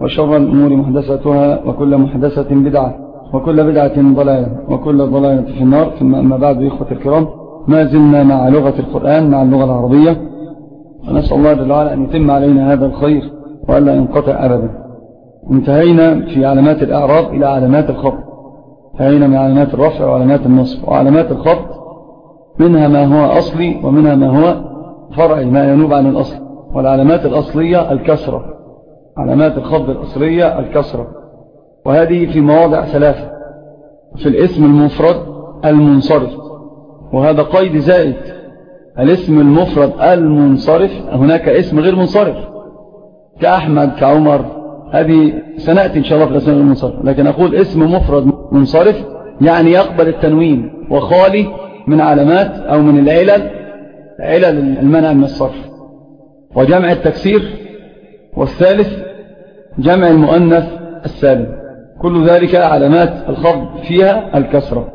وشر الأمور محدثتها وكل محدثة بدعة وكل بدعة ضلالة وكل ضلالة في النار. ثم أما بعد إخوة الكرام ما زلنا مع لغة القرآن مع اللغة العربية. ونسأل الله جل وعلا أن يتم علينا هذا الخير وألا ينقطع أبدا. انتهينا في علامات الأعراب إلى علامات الخط. انتهينا من علامات الرفع وعلامات النصب. وعلامات الخط منها ما هو أصلي ومنها ما هو فرعي ما ينوب عن الأصل. والعلامات الأصلية الكسرة. علامات الخط الأصلية الكسرة وهذه في مواضع ثلاثة في الاسم المفرد المنصرف وهذا قيد زائد الاسم المفرد المنصرف هناك اسم غير منصرف كأحمد كعمر هذه سنأتي إن شاء الله في الأسماء المنصرف لكن أقول اسم مفرد منصرف يعني يقبل التنوين وخالي من علامات أو من العلل علل المنع من الصرف. وجمع التكسير والثالث جمع المؤنث السالم. كل ذلك علامات الخفض فيها الكسرة.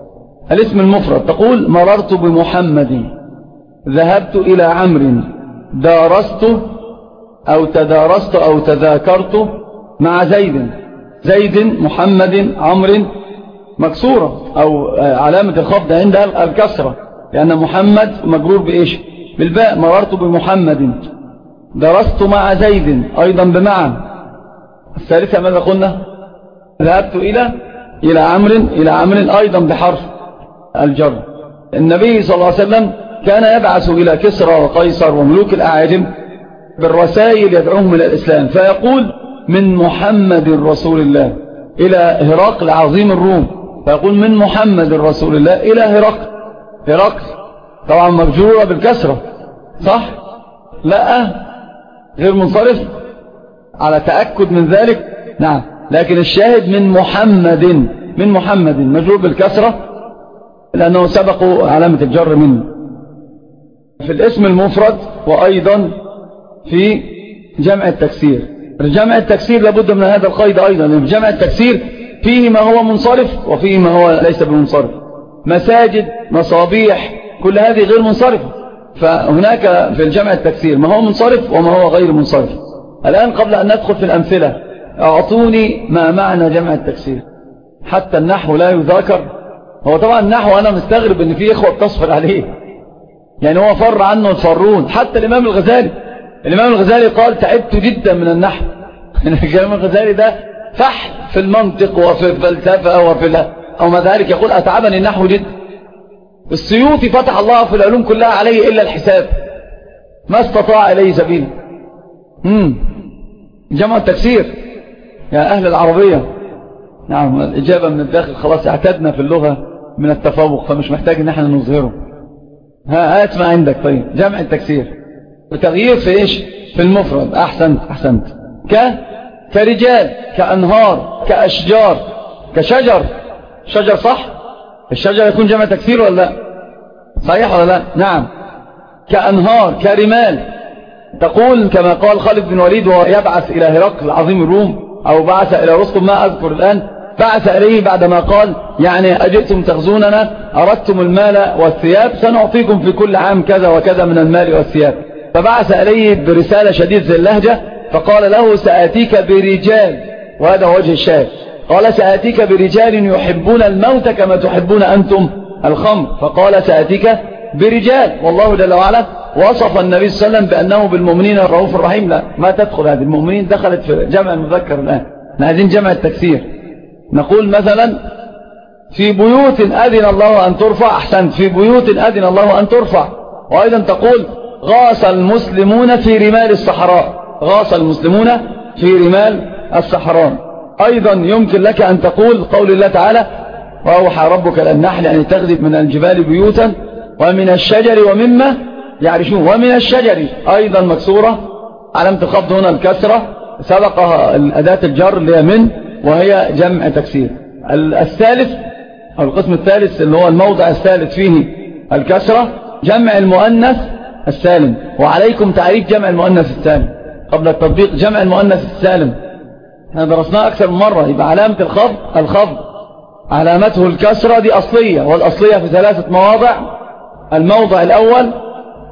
الاسم المفرد تقول مررت بمحمد. ذهبت إلى عمرو. دارست أو تدارست أو تذاكرت مع زيد. زيد محمد عمرو. مكسورة أو علامة الخفض عندها الكسرة. لأن محمد مجرور بإيش؟ بالباء. مررت بمحمد. درست مع زيد أيضا بمعنى. الثالثة ماذا قلنا؟ ذهبت إلى إلى عمرو إلى عمرو أيضا بحرف الجر. النبي صلى الله عليه وسلم كان يبعث إلى كسرى وقيصر وملوك الأعاجم بالرسائل يدعوهم إلى الإسلام فيقول من محمد رسول الله. إلى هرقل عظيم الروم فيقول من محمد رسول الله. إلى هرقل. هرقل طبعا مبجورة بالكسرة صح؟ لا غير منصرف. على تأكد من ذلك؟ نعم. لكن الشاهد من محمد من محمد مجرور بالكسرة لأنه سبقوا علامة الجر منه. في الاسم المفرد وأيضا في جمع التكسير. جمع التكسير لابد من هذا القيد أيضا. لأن جمع التكسير فيه ما هو منصرف وفيه ما هو ليس بمنصرف. مساجد مصابيح كل هذه غير منصرفة. فهناك في الجمع التكسير ما هو منصرف وما هو غير منصرف. الآن قبل أن ندخل في الأمثلة أعطوني ما معنى جمع التكسير. حتى النحو لا يذاكر. هو طبعا النحو أنا مستغرب أن في إخوة تصفر عليه. يعني هو فر عنه الفرون. حتى الإمام الغزالي الإمام الغزالي قال تعبت جدا من النحو. الإمام الغزالي ده فحل في المنطق وفي الفلسفة وفي أو ما ذلك يقول أتعبني النحو جدا. السيوطي فتح الله في العلوم كلها عليه إلا الحساب. ما استطاع إليه سبيل. مم. جمع التكسير. يا أهل العربية. نعم الإجابة من الداخل خلاص اعتدنا في اللغة من التفوق فمش محتاج إن إحنا نظهره. ها اسمع عندك. طيب جمع التكسير. وتغيير في إيش؟ في المفرد. أحسنت أحسنت. ك؟ كرجال كأنهار كأشجار كشجر. شجر صح؟ الشجر يكون جمع تكسير ولا لا؟ صحيح ولا لا؟ نعم. كأنهار كرمال. تقول كما قال خالد بن وليد وهو يبعث إلى هرقل عظيم الروم أو بعث إلى رستم ما أذكر الآن بعث إليه بعدما قال يعني أجئتم تغزوننا أردتم المال والثياب سنعطيكم في كل عام كذا وكذا من المال والثياب. فبعث إليه برسالة شديدة اللهجة فقال له سآتيك برجال وهذا وجه الشاهد. قال سآتيك برجال يحبون الموت كما تحبون أنتم الخمر. فقال سآتيك برجال والله جل وعلا وصف النبي صلى الله عليه وسلم بأنه بالمؤمنين الرؤوف الرحيم لا ما تدخل هذه. المؤمنين دخلت في جمع المذكر الآن. إحنا عايزين جمع التكسير نقول مثلا في بيوت أذن الله أن ترفع أحسنت. في بيوت أذن الله أن ترفع. وأيضا تقول غاص المسلمون في رمال الصحراء. غاص المسلمون في رمال الصحراء. أيضا يمكن لك أن تقول قول الله تعالى وأوحى ربك للنحل أن تغذب من الجبال بيوتا ومن الشجر ومما يعرشون ومن الشجر أيضا مكسورة. علامة الخفض هنا الكسرة؟ سبقها أداة الجر اللي هي من وهي جمع تكسير. الثالث أو القسم الثالث اللي هو الموضع الثالث فيه الكسرة جمع المؤنث السالم. وعليكم تعريف جمع المؤنث السالم. قبل التطبيق جمع المؤنث السالم. إحنا درسناه أكثر من مرة. يبقى علامة الخفض الخفض. علامته الكسرة دي أصلية والأصلية في ثلاثة مواضع. الموضع الأول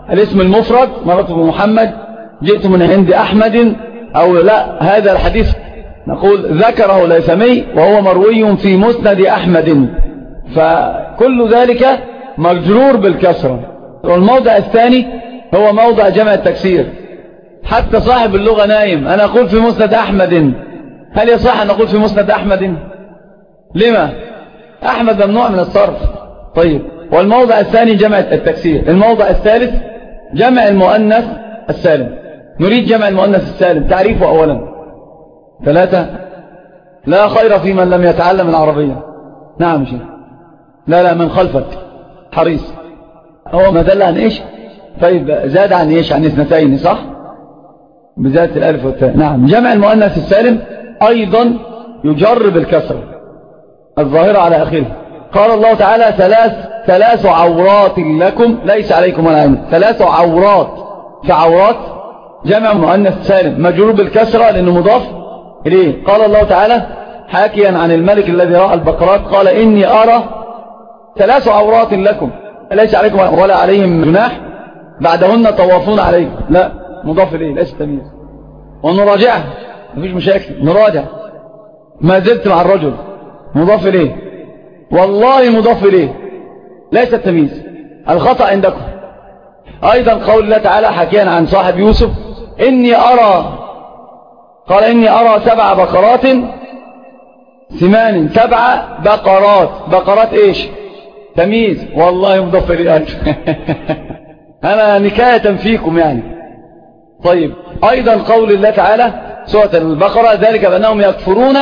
الاسم المفرد مرته محمد جئت من عند أحمد أو لا هذا الحديث نقول ذكره ليثمي وهو مروي في مسند أحمد. فكل ذلك مجرور بالكسرة. والموضع الثاني هو موضع جمع التكسير. حتى صاحب اللغة نايم أنا أقول في مسند أحمد. هل يصح أن نقول في مسند أحمد؟ لما؟ أحمد ممنوع من الصرف. طيب والموضع الثاني جمع التكسير. الموضع الثالث جمع المؤنث السالم. نريد جمع المؤنث السالم. تعريفه أولا. ثلاثة. لا خير في من لم يتعلم العربية. نعم شيخ. لا لا من خلفك. حريص. هو ما دل عن إيش؟ طيب زاد عن إيش؟ عن اثنتين صح؟ بذات الألف والتاء. نعم. جمع المؤنث السالم أيضا يجرب الكسر الظاهرة على آخره قال الله تعالى ثلاث ثلاث عورات لكم ليس عليكم ولا عليكم ثلاث عورات. فعورات جمع مؤنث سالم. مجرور بالكسرة لأنه مضاف إليه. قال الله تعالى حاكيا عن الملك الذي رأى البقرات. قال إني أرى ثلاث عورات لكم. ليس عليكم ولا عليهم جناح. بعدهن طوافون عليكم. لا مضاف إليه. ليس تمييز. ونراجعها مفيش مشاكل. نراجع. ما زلت مع الرجل. مضاف إليه. والله مضاف إليه. ليس التمييز الخطأ عندكم. أيضا قول الله تعالى حكيا عن صاحب يوسف إني أرى قال إني أرى سبع بقرات ثمان سبع بقرات. بقرات إيش؟ تمييز. والله إليه أنا نكاية فيكم يعني. طيب. أيضا قول الله تعالى سورة البقرة ذلك بأنهم يكفرون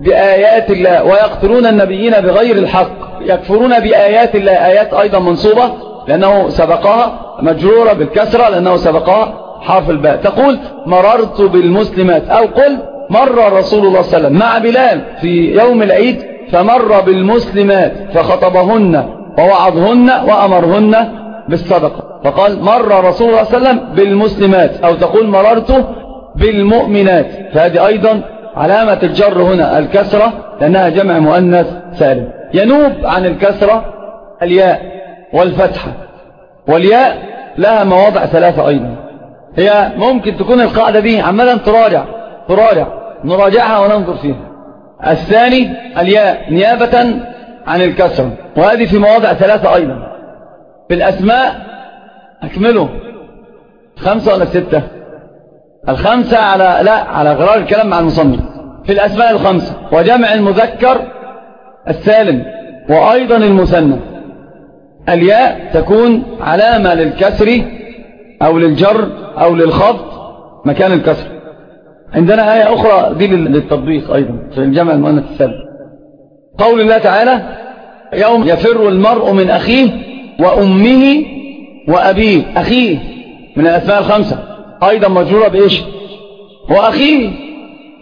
بآيات الله ويقتلون النبيين بغير الحق. يكفرون بآيات الله آيات أيضا منصوبة لأنه سبقها مجرورة بالكسرة لأنه سبقها حرف الباء. تقول مررت بالمسلمات أو قل مر رسول الله صلى الله عليه وسلم مع بلال في يوم العيد فمر بالمسلمات فخطبهن ووعظهن وأمرهن بالصدقة. فقال مر رسول الله صلى الله عليه وسلم بالمسلمات أو تقول مررت بالمؤمنات. فهذه أيضا علامة الجر هنا الكسرة لأنها جمع مؤنث سالم. ينوب عن الكسرة الياء والفتحة. والياء لها مواضع ثلاثة أيضا. هي ممكن تكون القاعدة دي عمالا تراجع تراجع. نراجعها وننظر فيها. الثاني الياء نيابة عن الكسرة. وهذه في مواضع ثلاثة أيضا. في الأسماء أكمله خمسة ولا ستة؟ الخمسة على لا على غرار الكلام مع المصنف في الأسماء الخمسة. وجمع المذكر السالم وأيضا المثنى. الياء تكون علامة للكسر أو للجر أو للخفض مكان الكسر. عندنا آية أخرى دي للتطبيق أيضا في الجمع المؤنث السالم. قول الله تعالى يوم يفر المرء من أخيه وأمه وأبيه. أخيه من الأسماء الخمسة. أيضا مجرورة بإيش؟ وأخيه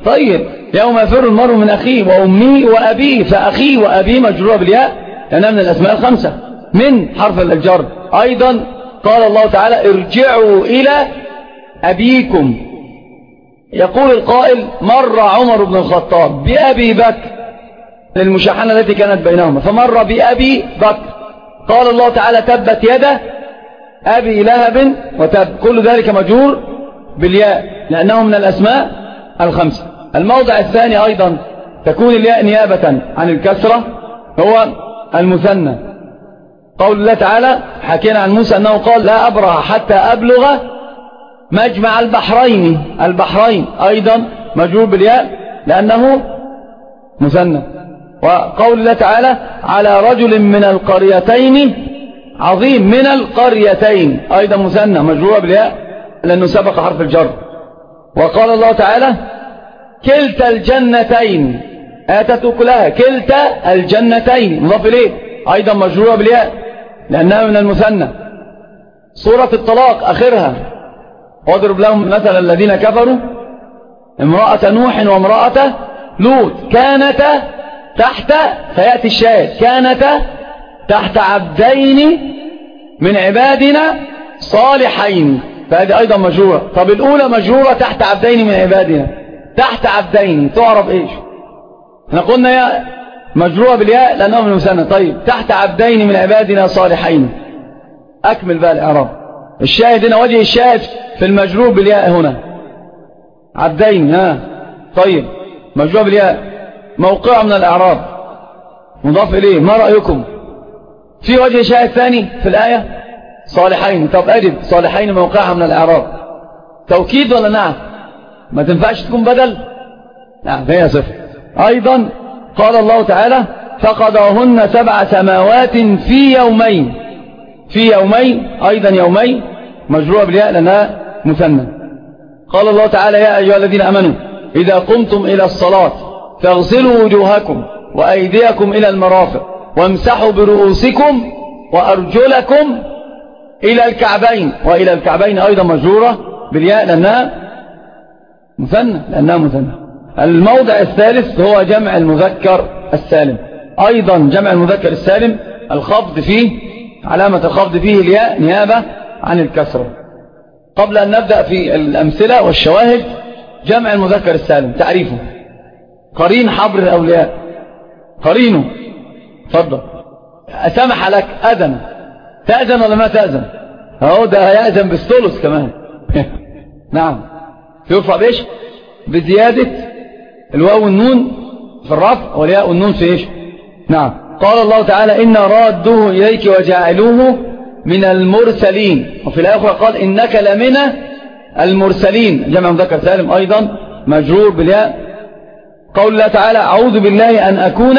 طيب يوم يفر المرء من أخيه وأمه وأبيه فأخيه وأبيه مجرورة بالياء لأنها من الأسماء الخمسة. من حرف الجر. أيضا قال الله تعالى ارجعوا إلى أبيكم. يقول القائل مر عمر بن الخطاب بأبي بكر للمشاحنة التي كانت بينهما. فمر بأبي بكر. قال الله تعالى تبت يده أبي لهب وتب كل ذلك مجرور بالياء لأنه من الأسماء الخمسة. الموضع الثاني أيضا تكون الياء نيابة عن الكسرة هو المثنى. قول الله تعالى حكينا عن موسى أنه قال لا أبرح حتى أبلغ مجمع البحرين. البحرين أيضا مجرور بالياء لأنه مثنى. وقول الله تعالى على رجل من القريتين عظيم من القريتين. أيضا مثنى مجرورة بالياء لأنه سبق حرف الجر. وقال الله تعالى كلتا الجنتين. آتت كلها كلتا الجنتين. مضاف إليه. أيضا مجرورة بالياء لأنها من المثنى سورة الطلاق آخرها. واضرب لهم مثلا الذين كفروا. امرأة نوح وامرأة لوط. كانتا تحت فيأتي الشاهد. كانتا تحت عبدين من عبادنا صالحين. فهذه أيضا مجرورة. طب الأولى مجرورة تحت عبدين من عبادنا. تحت عبدين. تعرف إيش؟ إحنا قلنا يا مجرورة بالياء لأنه من المثنى طيب تحت عبدين من عبادنا صالحين. أكمل بقى الإعراب. الشاهد هنا وجه الشاهد في المجرور بالياء هنا. عبدين ها. طيب مجرور بالياء. موقع من الإعراب. مضاف إليه. ما رأيكم؟ في وجه شاهد ثاني في الآية؟ صالحين. طب أجب صالحين موقعها من الإعراب. توكيد ولا نعم؟ ما تنفعش تكون بدل؟ نعم هي صفر. أيضا قال الله تعالى فقضاهن سبع سماوات في يومين. في يومين أيضا يومين مجروع بالياء لأنها مثنى قال الله تعالى يا أيها الذين أمنوا إذا قمتم إلى الصلاة فاغسلوا وجوهكم وأيديكم إلى المرافق. وامسحوا برؤوسكم وأرجلكم إلى الكعبين وإلى الكعبين أيضا مجرورة بالياء لأنها مثنى لأنها مثنى. الموضع الثالث هو جمع المذكر السالم. أيضا جمع المذكر السالم الخفض فيه علامة الخفض فيه الياء نيابة عن الكسرة قبل أن نبدأ في الأمثلة والشواهد جمع المذكر السالم تعريفه. قرين حبر الأولياء. قرينه. تفضل أسمح لك أذن. تأذن ولا ما تأذن؟ أهو ده هيأذن بالثلث كمان. نعم. يرفع بإيش؟ بزيادة الواو والنون في الرفع والياء والنون في إيش؟ نعم. قال الله تعالى إن رادوه إليك وجعلوه من المرسلين. وفي الأخرى قال إنك لمن المرسلين. جمع مذكر سالم أيضا مجرور بالياء. قول الله تعالى أعوذ بالله أن أكون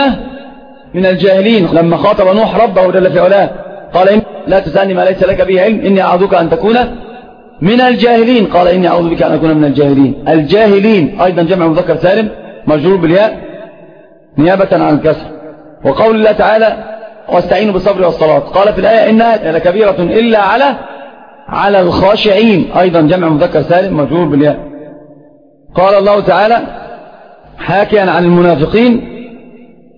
من الجاهلين لما خاطب نوح ربه جل في علاه قال إن لا تسألني ما ليس لك به علم إني أعوذك أن تكون من الجاهلين. قال إني أعوذ بك أن أكون من الجاهلين. الجاهلين أيضا جمع مذكر سالم مجرور بالياء نيابة عن الكسر. وقول الله تعالى واستعينوا بالصبر والصلاة قال في الآية إنها لكبيرة إلا على على الخاشعين أيضا جمع مذكر سالم مجرور بالياء. قال الله تعالى حاكيا عن المنافقين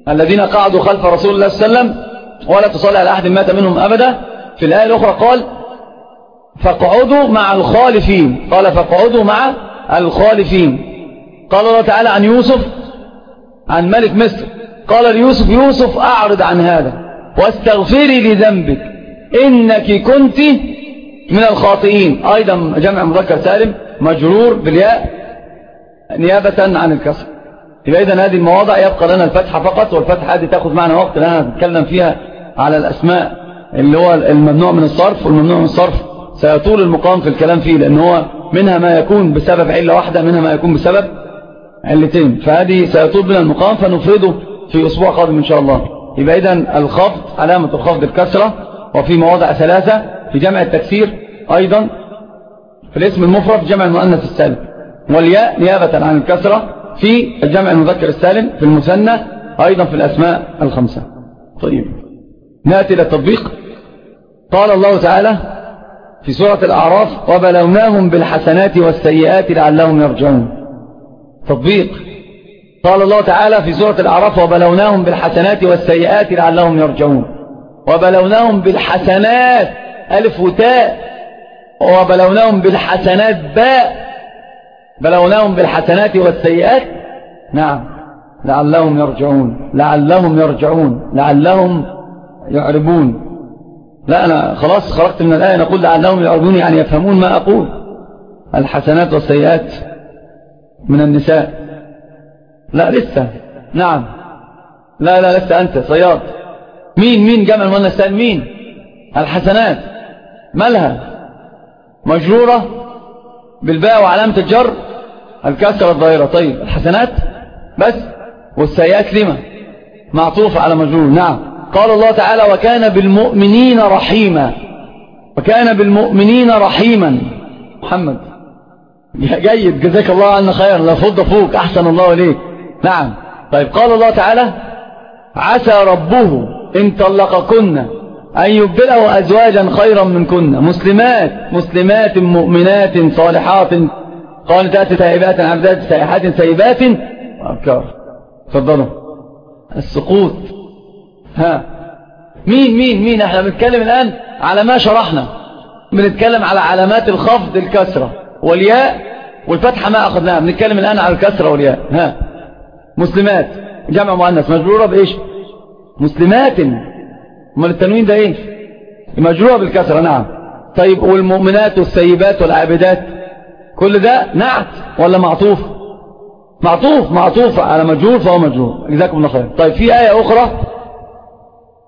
الذين قعدوا خلف رسول الله صلى الله عليه وسلم ولا تصلي على أحد مات منهم أبدا. في الآية الأخرى قال فاقعدوا مع الخالفين. قال فاقعدوا مع الخالفين. قال الله تعالى عن يوسف عن ملك مصر قال ليوسف يوسف أعرض عن هذا واستغفري لذنبك. إنك كنت من الخاطئين. أيضا جمع مذكر سالم مجرور بالياء نيابة عن الكسر. يبقى إذن هذه المواضع يبقى لنا الفتحة فقط والفتحة هذه تأخذ معنا وقت لأننا نتكلم فيها على الأسماء اللي هو الممنوع من الصرف والممنوع من الصرف سيطول المقام في الكلام فيه لأن هو منها ما يكون بسبب علة واحدة منها ما يكون بسبب علتين. فهذه سيطول بنا المقام فنفرده في أسبوع قادم إن شاء الله. يبقى إذن الخفض علامة الخفض الكسرة وفي مواضع ثلاثة في جمع التكسير أيضا في الاسم المفرد جمع المؤنث السالم والياء نيابة عن الكسرة في الجمع المذكر السالم في المثنى أيضا في الأسماء الخمسة. طيب. نأتي إلى التطبيق. قال الله تعالى في سورة الأعراف وبلوناهم بالحسنات والسيئات لعلهم يرجعون. تطبيق. قال الله تعالى في سورة الأعراف وبلوناهم بالحسنات والسيئات لعلهم يرجعون. وبلوناهم بالحسنات ألف وتاء. وبلوناهم بالحسنات باء. بلوناهم بالحسنات والسيئات؟ نعم. لعلهم يرجعون. لعلهم يرجعون. لعلهم يعربون. لا أنا خلاص خرجت من الآية. نقول لعلهم يعربون يعني يفهمون ما أقول. الحسنات والسيئات من النساء. لا لسه. نعم. لا لا لسه. أنت صياد. مين مين جمع المؤنث مين؟ الحسنات. مالها؟ مجرورة بالباء وعلامة الجر؟ الكسرة الظاهرة. طيب الحسنات؟ بس. والسيئات لما؟ معطوف على مجرور نعم. قال الله تعالى وكان بالمؤمنين رحيما. وكان بالمؤمنين رحيما. محمد. جيد. جزاك الله عنا خير لا فض فوق. أحسن الله إليك. نعم. طيب قال الله تعالى عسى ربه إن طلقكن أن يبدله أزواجا خيرا منكن. مسلمات. مسلمات مؤمنات صالحات. قانتات تائبات عبدات سائحات سيبات؟ وأبكار تفضلوا. السقوط. ها. مين مين مين؟ إحنا بنتكلم الآن على ما شرحنا. بنتكلم على علامات الخفض الكسرة. والياء والفتحة ما أخذناها. بنتكلم الآن على الكسرة والياء. ها. مسلمات. جمع مؤنث. مجرورة بإيش؟ مسلمات. أمال التنوين ده إيه؟ مجرورة بالكسرة. نعم. طيب والمؤمنات والسيبات والعابدات؟ كل ده نعت ولا معطوف؟ معطوف معطوف على مجرور فهو مجرور جزاكم الله خير. طيب في آية أخرى؟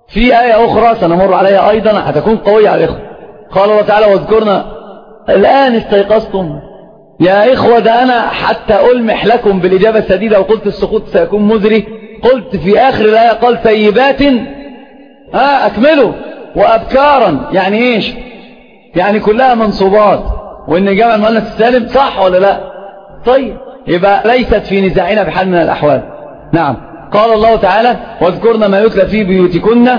في آية أخرى سنمر عليها أيضا هتكون قوية على الإخوة. قال الله تعالى واذكرنا الآن استيقظتم. يا إخوة ده أنا حتى ألمح لكم بالإجابة السديدة وقلت السقوط سيكون مزري. قلت في آخر الآية قال سيبات ها أكملوا وأبكارا. يعني إيش؟ يعني كلها منصوبات. وإن جمع المؤنث السالم صح ولا لا؟ طيب يبقى ليست في نزاعنا بحال من الأحوال. نعم. قال الله تعالى واذكرن ما يتلى في بيوتكن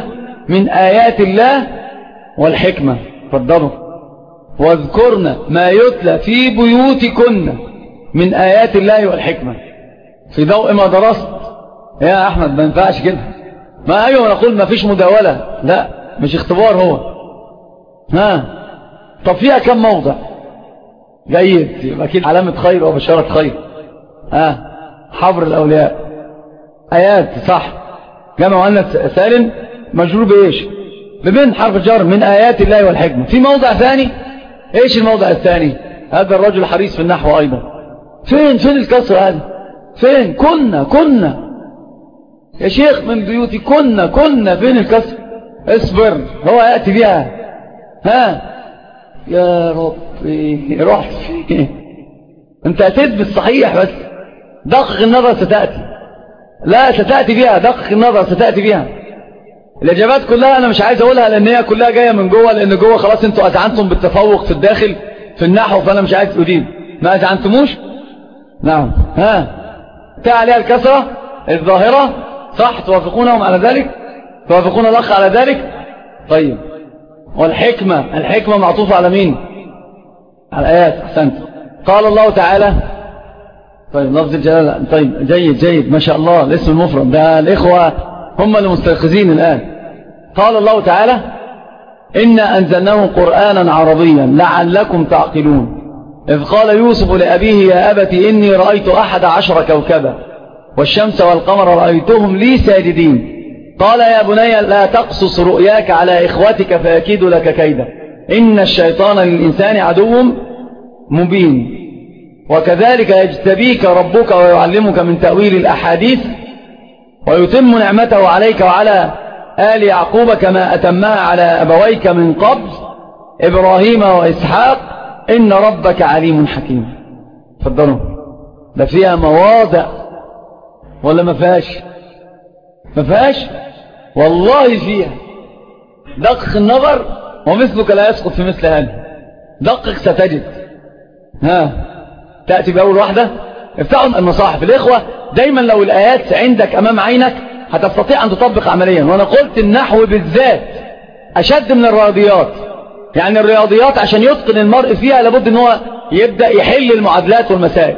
من آيات الله والحكمة. فضلوا واذكرن ما يتلى في بيوتكن من آيات الله والحكمة. في ضوء ما درست يا أحمد ما ينفعش كده. ما أيوة نقول ما فيش مداولة. لا مش اختبار هو. ها؟ طب فيها كم موضع؟ جيد يبقى كده علامة خير وبشارة خير. ها؟ حبر الأولياء. آيات صح. جمع مؤنث سالم مجرور بإيش؟ بمن حرف جر من آيات الله والحكمة. في موضع ثاني؟ إيش الموضع الثاني؟ هذا الرجل حريص في النحو أيضا. فين فين الكسر هذا؟ فين؟ كنا كنا. يا شيخ من بيوتي كنا كنا. فين الكسر؟ اصبر هو يأتي بها. ها؟ يا ربي. رحت انت اتيت بالصحيح بس. دقق النظر ستأتي. لا ستأتي بها دقق النظر ستأتي بها الإجابات كلها أنا مش عايز أقولها لأن هي كلها جاية من جوه لأن جوه خلاص أنتوا أزعنتم بالتفوق في الداخل في النحو فأنا مش عايز أدين. ما أزعنتموش؟ نعم. ها. تاع عليها الكسرة الظاهرة. صح. توافقونهم على ذلك؟ توافقون الأخ على ذلك؟ طيب. والحكمة الحكمة معطوفة على مين؟ على الآيات أحسنت. قال الله تعالى طيب لفظ الجلالة طيب جيد جيد ما شاء الله الاسم المفرد. ده الإخوة هم المستيقظين الآن. قال الله تعالى إنا أنزلناه قرآنا عربيا لعلكم تعقلون. إذ قال يوسف لأبيه يا أبت إني رأيت أحد عشر كوكبا والشمس والقمر رأيتهم لي ساجدين. قال يا بني لا تقصص رؤياك على إخوتك فيكيد لك كيدا. إن الشيطان للإنسان عدو مبين. وكذلك يجتبيك ربك ويعلمك من تأويل الأحاديث ويتم نعمته عليك وعلى آل يعقوب كما أتمها على أبويك من قبل إبراهيم وإسحاق. إن ربك عليم حكيم. فضلوا ده فيها مواضع ولا ما فيهاش؟ ما فيهاش؟ والله فيها. دقق النظر ومثلك لا يسقط في مثل هذا دقق ستجد. ها. تأتي بأول واحدة. افتحوا المصاحف الإخوة دايما لو الآيات عندك أمام عينك هتستطيع أن تطبق عمليا. وأنا قلت النحو بالذات أشد من الرياضيات. يعني الرياضيات عشان يتقن المرء فيها لابد إن هو يبدأ يحل المعادلات والمسائل.